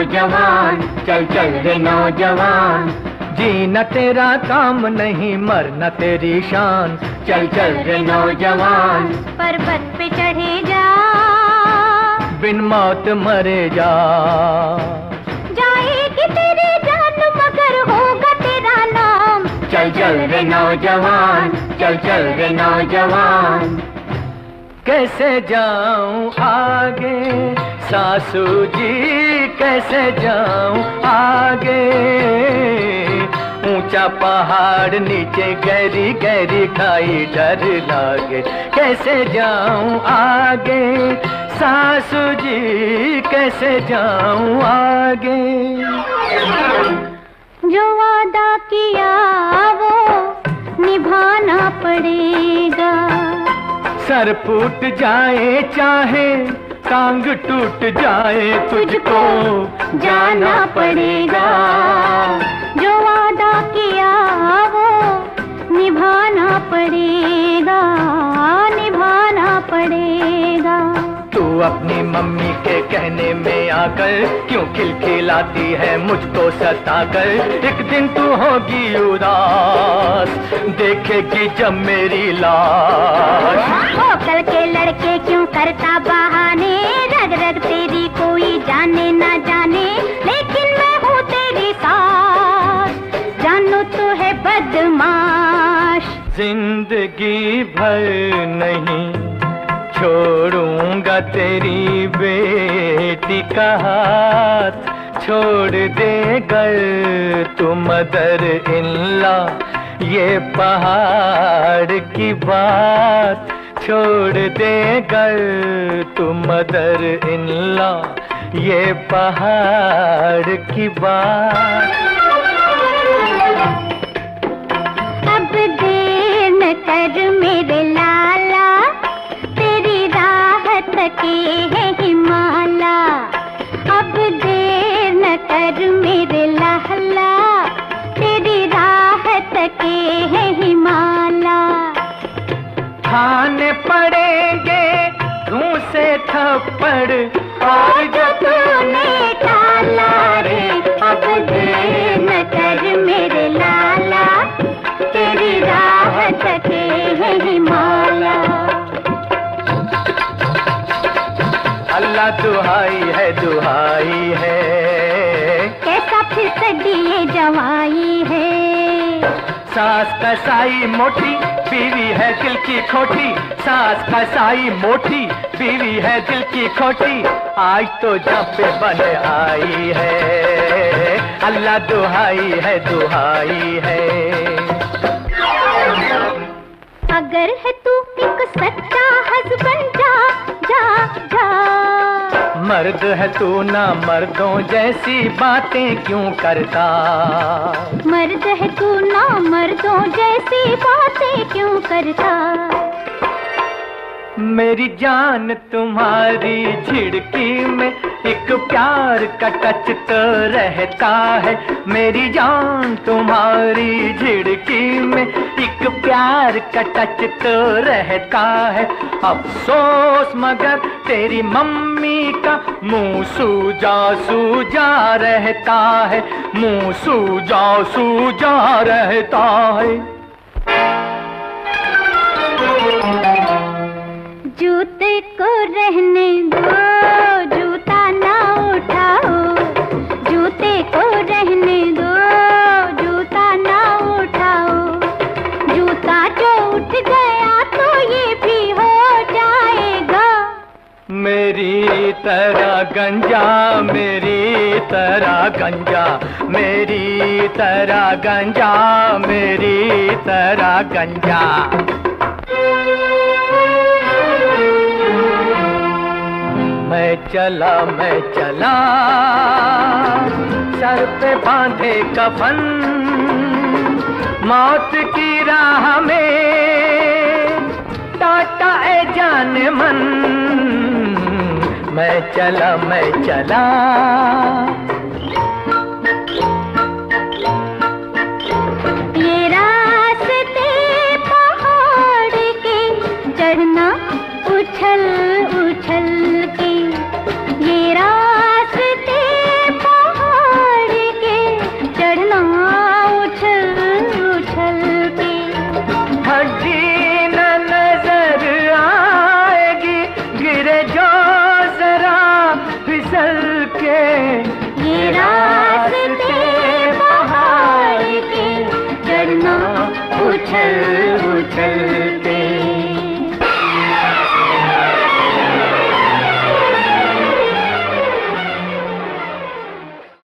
नौजवान चल चल रे नौजवान। जीना तेरा काम नहीं मरना तेरी शान। चल चल रे नौजवान। पर्वत पे चढ़े जा। बिन मौत मरे जा। जाएगी तेरी जान मगर होगा तेरा नाम। चल चल रे नौजवान चल चल रे नौजवान। कैसे जाऊँ आगे? सासू जी कैसे जाऊँ आगे? ऊँचा पहाड़ नीचे गहरी गहरी खाई डर लागे। कैसे जाऊँ आगे? सासू जी कैसे जाऊँ आगे? जो वादा किया वो निभाना पड़ेगा। सर फूट जाए चाहे टांग टूट जाए तुझको जाना पड़ेगा। जो वादा किया अपनी मम्मी के कहने में आकर क्यों खिलखिलाती है मुझको सताकर? एक दिन तू होगी उदास देखेगी जब मेरी लाश। वो कल के लड़के क्यों करता बहाने? रग रग तेरी कोई जाने ना जाने लेकिन मैं हूँ तेरी साथ जानो तो है बदमाश। ज़िंदगी भर नहीं छोड़ूँगा तेरी बेटी का हाथ छोड़ दे कर तू मदर इल्ला ये पहाड़ की बात छोड़ दे कर तू मदर इल्ला ये पहाड़ की बात। अब देर न कर मेरे अल्लाह दुहाई है दुहाई है। कैसा फिर सदिए जवाई है? सास कसाई मोटी बीवी है दिल की खोटी। सास कसाई मोटी बीवी है दिल की खोटी। आज तो जब बने आई है। अल्लाह दुहाई है दुहाई है। अगर है तू एक सच्चा हस्बैंड जा जा। मर्द है तू ना मर्दों जैसी बातें क्यों करता? मर्द है तू ना मर्दों जैसी बातें क्यों करता? मेरी जान तुम्हारी झिड़की में एक प्यार का टच तो रहता है। मेरी जान तुम्हारी झिड़की में एक प्यार का टच तो रहता है। अफसोस, मगर तेरी मम्मी का मुँह सूजा सूजा रहता है। मुँह सूजा सूजा रहता है। जूते को रहने दो को रहने दो, जूता ना उठाओ। जूता जो उठ गया तो ये भी हो जाएगा। मेरी तरह गंजा, मेरी तरह गंजा, मेरी तरह गंजा, मेरी तरह गंजा। मैं चला मैं चला। सर पे बांधे कफन, मौत की राह में। टाटा ए जान मन, मैं चला मैं चला। उछल उछल के